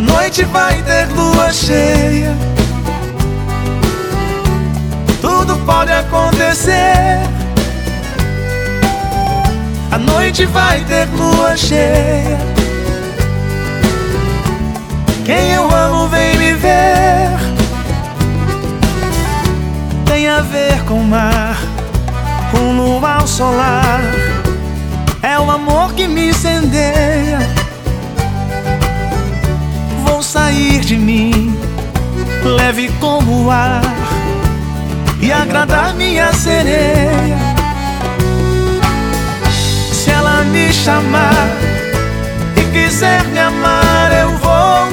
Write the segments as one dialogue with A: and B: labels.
A: noite vai ter lua cheia. Tudo pode acontecer. A noite vai ter lua cheia. Quem eu amo vem me ver. Tem a ver com o mar, um luar solar. É o amor que me incendeia. Vou sair de mim, leve como o ar, e agradar minha sereia. Se ela me chamar e quiser me amar, eu vou,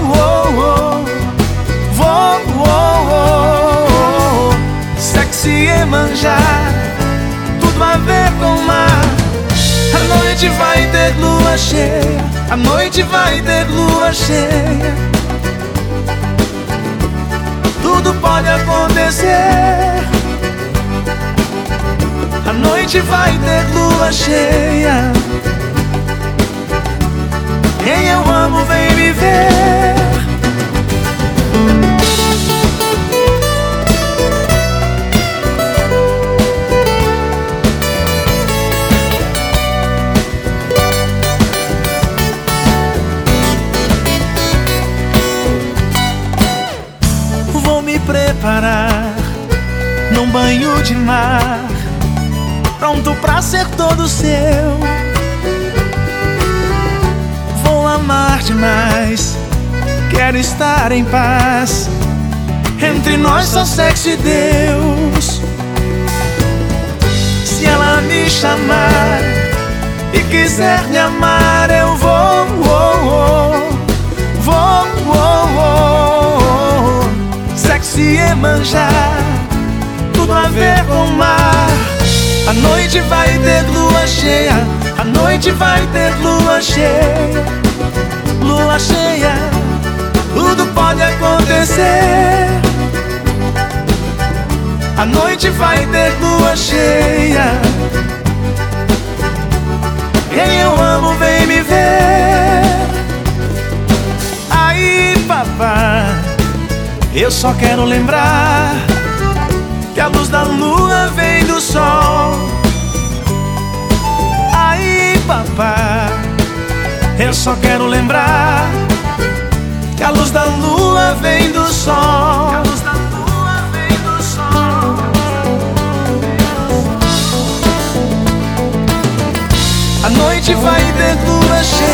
A: vou. Sexy e manjar, tudo a ver com mar. A noite vai ter a noite vai ter lua cheia. Tudo pode acontecer. A noite vai ter lua cheia. Num banho de mar, pronto pra ser todo seu. Vou amar demais, quero estar em paz. Entre nós só sexo e Deus. Se ela me chamar e quiser me amar, eu vou, vou, vou, e manjar, ver com o mar. A noite vai ter lua cheia, a noite vai ter lua cheia, lua cheia, tudo pode acontecer. A noite vai ter lua cheia. Quem eu amo vem me ver. Aí, papá, eu só quero lembrar que a luz da lua vem do sol. Aí, papá, eu só quero lembrar que a luz da lua vem do sol. A noite vai ter duas cheias.